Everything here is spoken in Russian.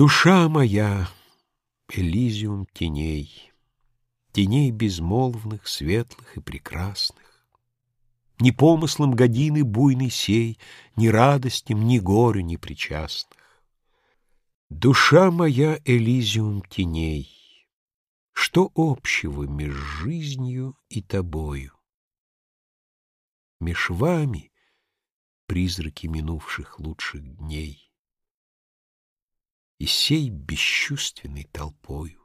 Душа моя — Элизиум теней, Теней безмолвных, светлых и прекрасных. Ни помыслом годины буйной сей, Ни радостям, ни горю не причастных. Душа моя — Элизиум теней, Что общего меж жизнью и тобою? Меж вами призраки минувших лучших дней и сей бесчувственной толпою.